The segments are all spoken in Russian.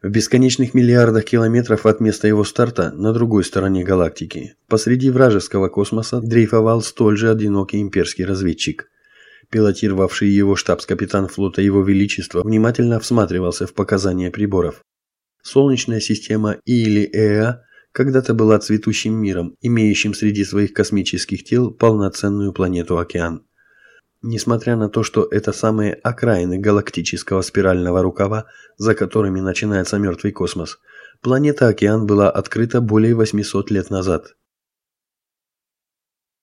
В бесконечных миллиардах километров от места его старта, на другой стороне галактики, посреди вражеского космоса дрейфовал столь же одинокий имперский разведчик. Пилотировавший его штабс-капитан флота Его Величества внимательно всматривался в показания приборов. Солнечная система или ЭА когда-то была цветущим миром, имеющим среди своих космических тел полноценную планету-океан. Несмотря на то, что это самые окраины галактического спирального рукава, за которыми начинается мертвый космос, планета-океан была открыта более 800 лет назад.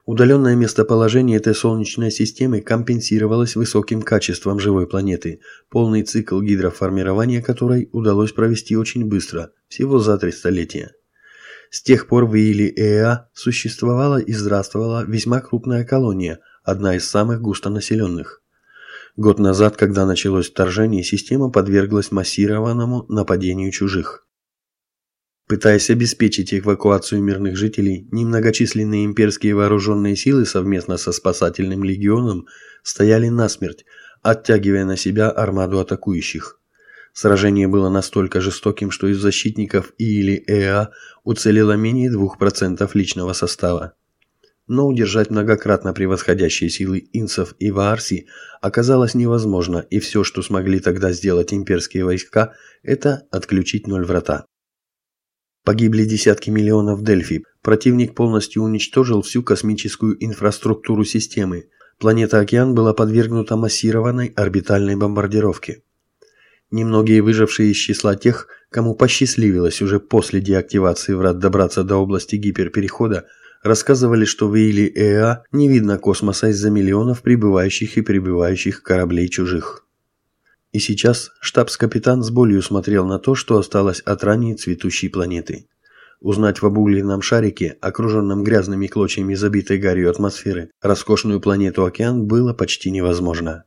Удаленное местоположение этой Солнечной системы компенсировалось высоким качеством живой планеты, полный цикл гидроформирования которой удалось провести очень быстро, всего за три столетия. С тех пор в Ииле Эа существовала и здравствовала весьма крупная колония – одна из самых густонаселенных. Год назад, когда началось вторжение, система подверглась массированному нападению чужих. Пытаясь обеспечить эвакуацию мирных жителей, немногочисленные имперские вооруженные силы совместно со спасательным легионом стояли насмерть, оттягивая на себя армаду атакующих. Сражение было настолько жестоким, что из защитников И или ЭА уцелело менее 2% личного состава но удержать многократно превосходящие силы инсов и ваарси оказалось невозможно, и все, что смогли тогда сделать имперские войска, это отключить ноль врата. Погибли десятки миллионов Дельфи, противник полностью уничтожил всю космическую инфраструктуру системы, планета-океан была подвергнута массированной орбитальной бомбардировке. Немногие выжившие из числа тех, кому посчастливилось уже после деактивации врат добраться до области гиперперехода, Рассказывали, что в Ииле Эа не видно космоса из-за миллионов прибывающих и прибывающих кораблей чужих. И сейчас штабс-капитан с болью смотрел на то, что осталось от ранней цветущей планеты. Узнать в обугленном шарике, окруженном грязными клочьями забитой гарью атмосферы, роскошную планету-океан было почти невозможно.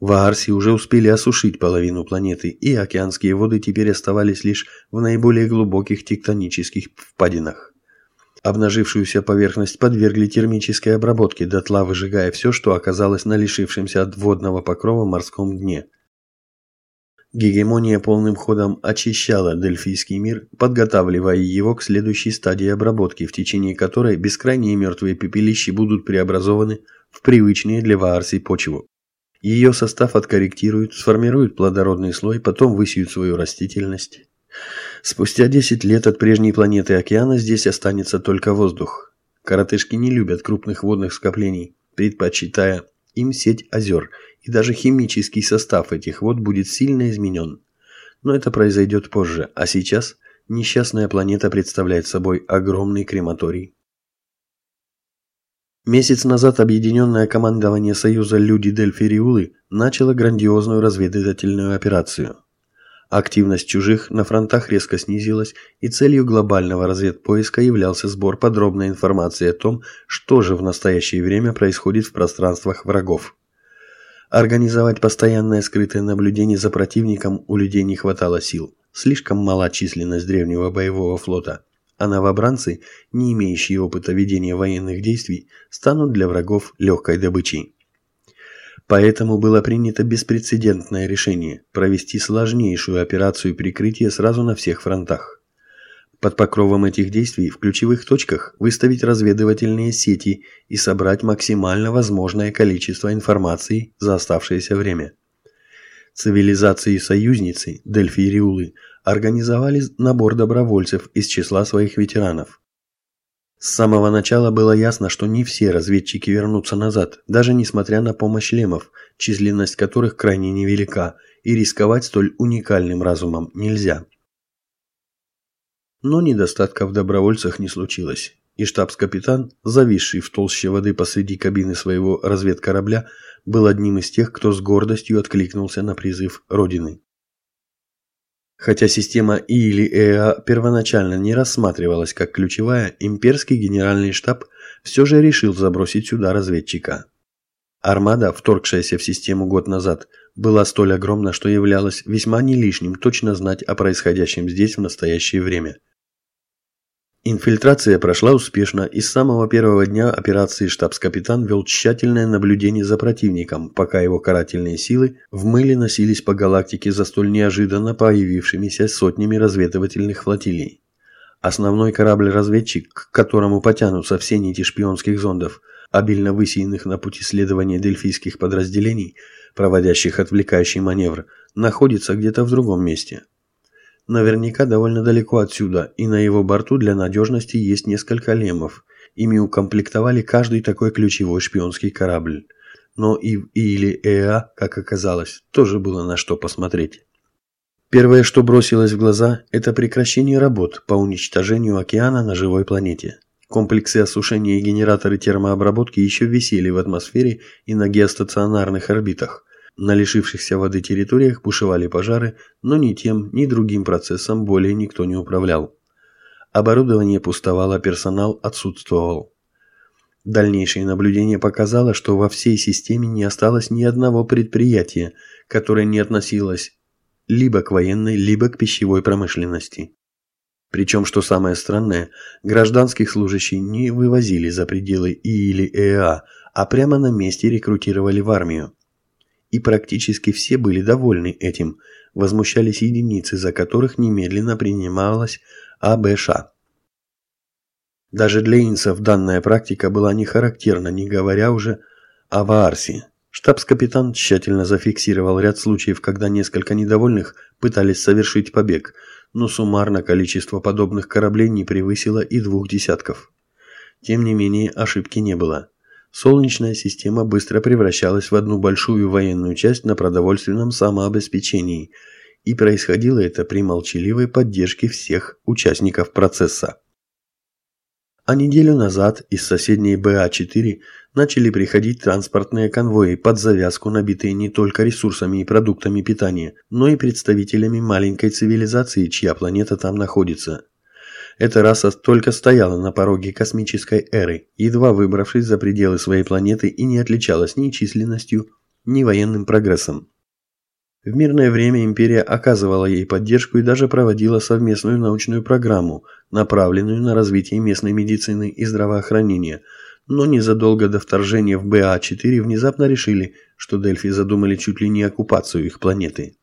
В Аарсе уже успели осушить половину планеты, и океанские воды теперь оставались лишь в наиболее глубоких тектонических впадинах. Обнажившуюся поверхность подвергли термической обработке, дотла выжигая все, что оказалось на лишившемся от водного покрова морском дне. Гегемония полным ходом очищала Дельфийский мир, подготавливая его к следующей стадии обработки, в течение которой бескрайние мертвые пепелища будут преобразованы в привычные для Ваарси почву. Ее состав откорректируют, сформируют плодородный слой, потом высеют свою растительность. Спустя 10 лет от прежней планеты океана здесь останется только воздух. Коротышки не любят крупных водных скоплений, предпочитая им сеть озер, и даже химический состав этих вод будет сильно изменен. Но это произойдет позже, а сейчас несчастная планета представляет собой огромный крематорий. Месяц назад объединенное командование Союза Люди Дельфириулы начало грандиозную разведывательную операцию. Активность чужих на фронтах резко снизилась, и целью глобального разведпоиска являлся сбор подробной информации о том, что же в настоящее время происходит в пространствах врагов. Организовать постоянное скрытое наблюдение за противником у людей не хватало сил. Слишком мала численность древнего боевого флота, а новобранцы, не имеющие опыта ведения военных действий, станут для врагов легкой добычей. Поэтому было принято беспрецедентное решение провести сложнейшую операцию прикрытия сразу на всех фронтах. Под покровом этих действий в ключевых точках выставить разведывательные сети и собрать максимально возможное количество информации за оставшееся время. Цивилизации-союзницы, Дельфи и Риулы, организовали набор добровольцев из числа своих ветеранов. С самого начала было ясно, что не все разведчики вернутся назад, даже несмотря на помощь лемов, численность которых крайне невелика, и рисковать столь уникальным разумом нельзя. Но недостатка в добровольцах не случилось, и штабс-капитан, зависший в толще воды посреди кабины своего разведкорабля, был одним из тех, кто с гордостью откликнулся на призыв Родины. Хотя система И или ЭА первоначально не рассматривалась как ключевая, имперский генеральный штаб все же решил забросить сюда разведчика. Армада, вторгшаяся в систему год назад, была столь огромна, что являлось весьма не лишним точно знать о происходящем здесь в настоящее время. Инфильтрация прошла успешно, и с самого первого дня операции штабс-капитан вел тщательное наблюдение за противником, пока его карательные силы в мыле носились по галактике за столь неожиданно появившимися сотнями разведывательных флотилий. Основной корабль-разведчик, к которому потянутся все нити шпионских зондов, обильно высеянных на пути следования дельфийских подразделений, проводящих отвлекающий маневр, находится где-то в другом месте – Наверняка довольно далеко отсюда, и на его борту для надежности есть несколько лемов. Ими укомплектовали каждый такой ключевой шпионский корабль. Но и в или ЭА, как оказалось, тоже было на что посмотреть. Первое, что бросилось в глаза, это прекращение работ по уничтожению океана на живой планете. Комплексы осушения и генераторы термообработки еще висели в атмосфере и на геостационарных орбитах – на лишившихся воды территориях бушевали пожары, но ни тем, ни другим процессом более никто не управлял. Оборудование пустовало, персонал отсутствовал. Дальнейшее наблюдение показало, что во всей системе не осталось ни одного предприятия, которое не относилось либо к военной, либо к пищевой промышленности. Причем, что самое странное, гражданских служащих не вывозили за пределы И или ЭА, а прямо на месте рекрутировали в армию и практически все были довольны этим, возмущались единицы, за которых немедленно принималась АБШ. Даже для инсов данная практика была не характерна, не говоря уже о Ваарсе. Штабс-капитан тщательно зафиксировал ряд случаев, когда несколько недовольных пытались совершить побег, но суммарно количество подобных кораблей не превысило и двух десятков. Тем не менее, ошибки не было. Солнечная система быстро превращалась в одну большую военную часть на продовольственном самообеспечении, и происходило это при молчаливой поддержке всех участников процесса. А неделю назад из соседней БА-4 начали приходить транспортные конвои под завязку, набитые не только ресурсами и продуктами питания, но и представителями маленькой цивилизации, чья планета там находится. Эта раса только стояла на пороге космической эры, едва выбравшись за пределы своей планеты и не отличалась ни численностью, ни военным прогрессом. В мирное время империя оказывала ей поддержку и даже проводила совместную научную программу, направленную на развитие местной медицины и здравоохранения, но незадолго до вторжения в БА-4 внезапно решили, что Дельфи задумали чуть ли не оккупацию их планеты.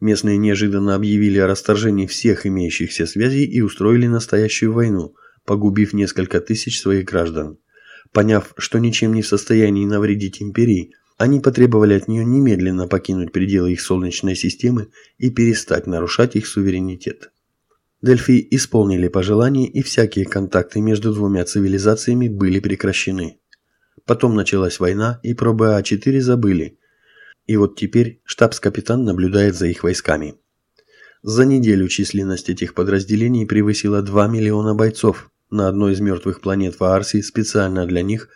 Местные неожиданно объявили о расторжении всех имеющихся связей и устроили настоящую войну, погубив несколько тысяч своих граждан. Поняв, что ничем не в состоянии навредить империи, они потребовали от нее немедленно покинуть пределы их Солнечной системы и перестать нарушать их суверенитет. Дельфи исполнили пожелание, и всякие контакты между двумя цивилизациями были прекращены. Потом началась война, и про БА-4 забыли, и вот теперь штабс-капитан наблюдает за их войсками. За неделю численность этих подразделений превысила 2 миллиона бойцов. На одной из мертвых планет Ваарсии специально для них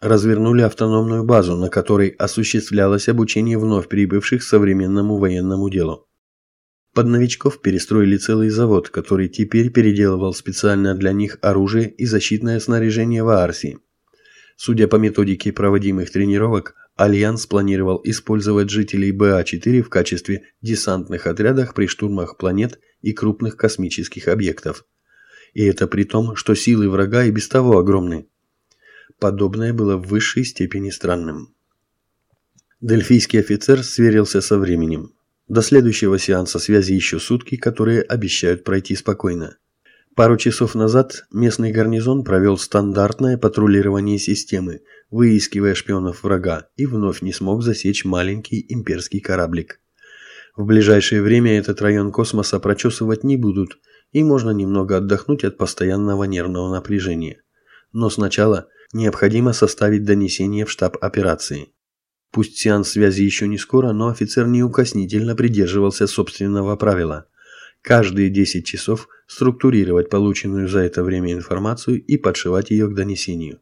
развернули автономную базу, на которой осуществлялось обучение вновь прибывших современному военному делу. Под новичков перестроили целый завод, который теперь переделывал специально для них оружие и защитное снаряжение Ваарсии. Судя по методике проводимых тренировок, Альянс планировал использовать жителей БА-4 в качестве десантных отрядов при штурмах планет и крупных космических объектов. И это при том, что силы врага и без того огромны. Подобное было в высшей степени странным. Дельфийский офицер сверился со временем. До следующего сеанса связи еще сутки, которые обещают пройти спокойно. Пару часов назад местный гарнизон провел стандартное патрулирование системы, выискивая шпионов врага, и вновь не смог засечь маленький имперский кораблик. В ближайшее время этот район космоса прочесывать не будут, и можно немного отдохнуть от постоянного нервного напряжения. Но сначала необходимо составить донесение в штаб операции. Пусть сеанс связи еще не скоро, но офицер неукоснительно придерживался собственного правила – каждые 10 часов структурировать полученную за это время информацию и подшивать ее к донесению.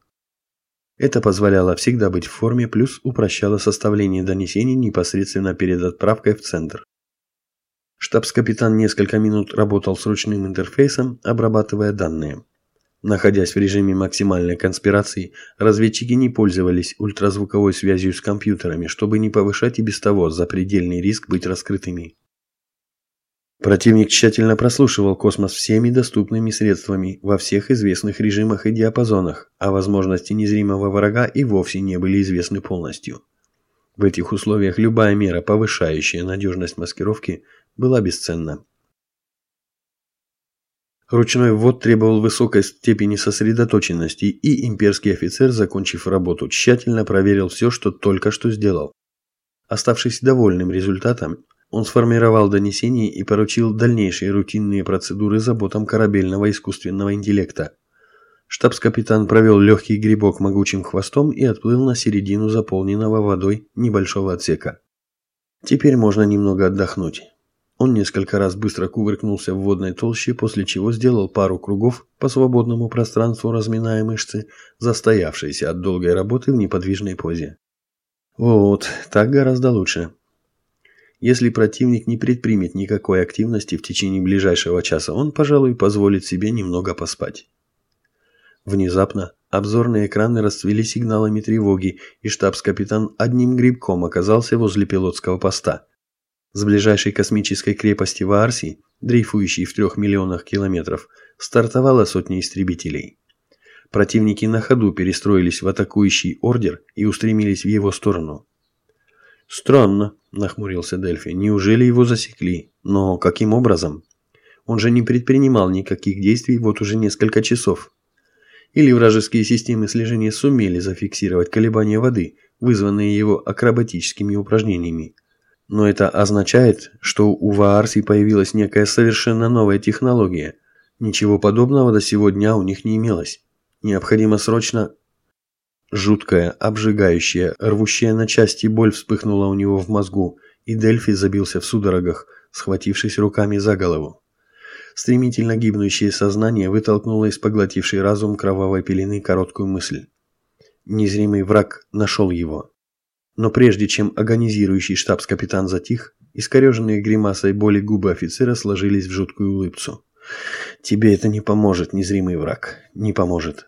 Это позволяло всегда быть в форме, плюс упрощало составление донесений непосредственно перед отправкой в центр. Штабс-капитан несколько минут работал с ручным интерфейсом, обрабатывая данные. Находясь в режиме максимальной конспирации, разведчики не пользовались ультразвуковой связью с компьютерами, чтобы не повышать и без того запредельный риск быть раскрытыми. Противник тщательно прослушивал космос всеми доступными средствами во всех известных режимах и диапазонах, а возможности незримого врага и вовсе не были известны полностью. В этих условиях любая мера, повышающая надежность маскировки, была бесценна. Ручной ввод требовал высокой степени сосредоточенности, и имперский офицер, закончив работу, тщательно проверил все, что только что сделал. Оставшись довольным результатом, он сформировал донесение и поручил дальнейшие рутинные процедуры заботам корабельного искусственного интеллекта. Штабс-капитан провел легкий грибок могучим хвостом и отплыл на середину заполненного водой небольшого отсека. Теперь можно немного отдохнуть. Он несколько раз быстро кувыркнулся в водной толще, после чего сделал пару кругов по свободному пространству, разминая мышцы, застоявшиеся от долгой работы в неподвижной позе. Вот, так гораздо лучше. Если противник не предпримет никакой активности в течение ближайшего часа, он, пожалуй, позволит себе немного поспать. Внезапно обзорные экраны расцвели сигналами тревоги, и штабс-капитан одним грибком оказался возле пилотского поста. С ближайшей космической крепости Ваарси, дрейфующей в трех миллионах километров, стартовала сотня истребителей. Противники на ходу перестроились в атакующий ордер и устремились в его сторону. «Странно», – нахмурился Дельфи. «Неужели его засекли? Но каким образом? Он же не предпринимал никаких действий вот уже несколько часов. Или вражеские системы слежения сумели зафиксировать колебания воды, вызванные его акробатическими упражнениями. Но это означает, что у Ваарси появилась некая совершенно новая технология. Ничего подобного до сего дня у них не имелось. Необходимо срочно Жуткая, обжигающая, рвущая на части боль вспыхнула у него в мозгу, и Дельфи забился в судорогах, схватившись руками за голову. Стремительно гибнущее сознание вытолкнуло из поглотившей разум кровавой пелены короткую мысль. Незримый враг нашел его. Но прежде чем агонизирующий штабс-капитан затих, искореженные гримасой боли губы офицера сложились в жуткую улыбцу. «Тебе это не поможет, незримый враг, не поможет.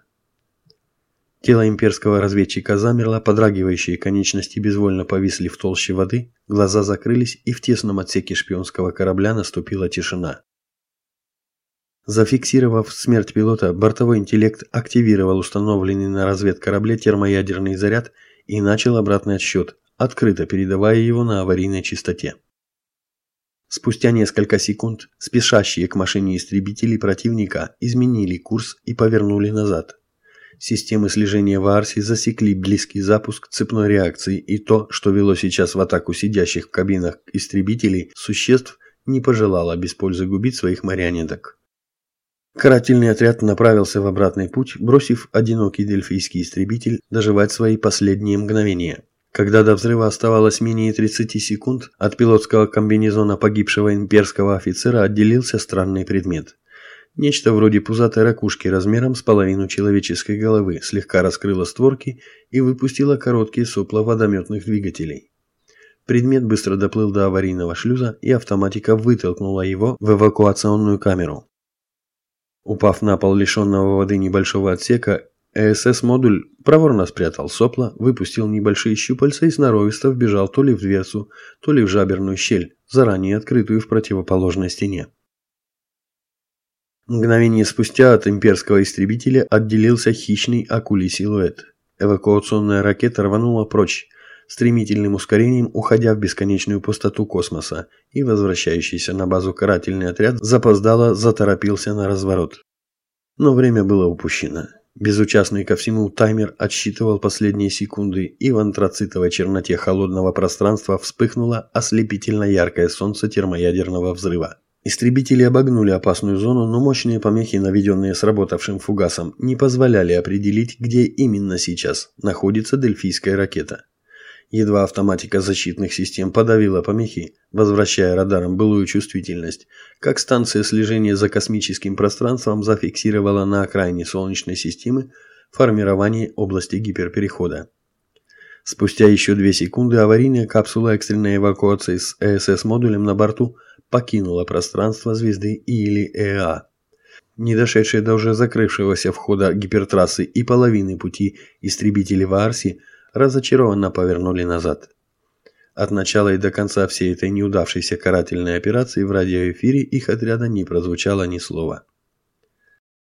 Тело имперского разведчика замерло, подрагивающие конечности безвольно повисли в толще воды, глаза закрылись, и в тесном отсеке шпионского корабля наступила тишина. Зафиксировав смерть пилота, бортовой интеллект активировал установленный на разведкорабле термоядерный заряд и начал обратный отсчет, открыто передавая его на аварийной частоте. Спустя несколько секунд спешащие к машине истребители противника изменили курс и повернули назад. Системы слежения в Арсе засекли близкий запуск цепной реакции, и то, что вело сейчас в атаку сидящих в кабинах истребителей, существ не пожелало без пользы губить своих марионеток. Карательный отряд направился в обратный путь, бросив одинокий дельфийский истребитель доживать свои последние мгновения. Когда до взрыва оставалось менее 30 секунд, от пилотского комбинезона погибшего имперского офицера отделился странный предмет. Нечто вроде пузатой ракушки размером с половину человеческой головы слегка раскрыло створки и выпустило короткие сопла водометных двигателей. Предмет быстро доплыл до аварийного шлюза, и автоматика вытолкнула его в эвакуационную камеру. Упав на пол лишенного воды небольшого отсека, ЭСС-модуль проворно спрятал сопла, выпустил небольшие щупальца и сноровисто вбежал то ли в дверцу, то ли в жаберную щель, заранее открытую в противоположной стене. Мгновение спустя от имперского истребителя отделился хищный акулий силуэт. Эвакуационная ракета рванула прочь, стремительным ускорением уходя в бесконечную пустоту космоса, и возвращающийся на базу карательный отряд запоздало заторопился на разворот. Но время было упущено. Безучастный ко всему таймер отсчитывал последние секунды, и в антрацитовой черноте холодного пространства вспыхнуло ослепительно яркое солнце термоядерного взрыва. Истребители обогнули опасную зону, но мощные помехи, наведенные сработавшим фугасом, не позволяли определить, где именно сейчас находится дельфийская ракета. Едва автоматика защитных систем подавила помехи, возвращая радарам былую чувствительность, как станция слежения за космическим пространством зафиксировала на окраине Солнечной системы формирование области гиперперехода. Спустя еще две секунды аварийная капсула экстренной эвакуации с ЭСС-модулем на борту – покинула пространство звезды или ЭА. Не дошедшие до уже закрывшегося входа гипертрассы и половины пути истребители Ваарси разочарованно повернули назад. От начала и до конца всей этой неудавшейся карательной операции в радиоэфире их отряда не прозвучало ни слова.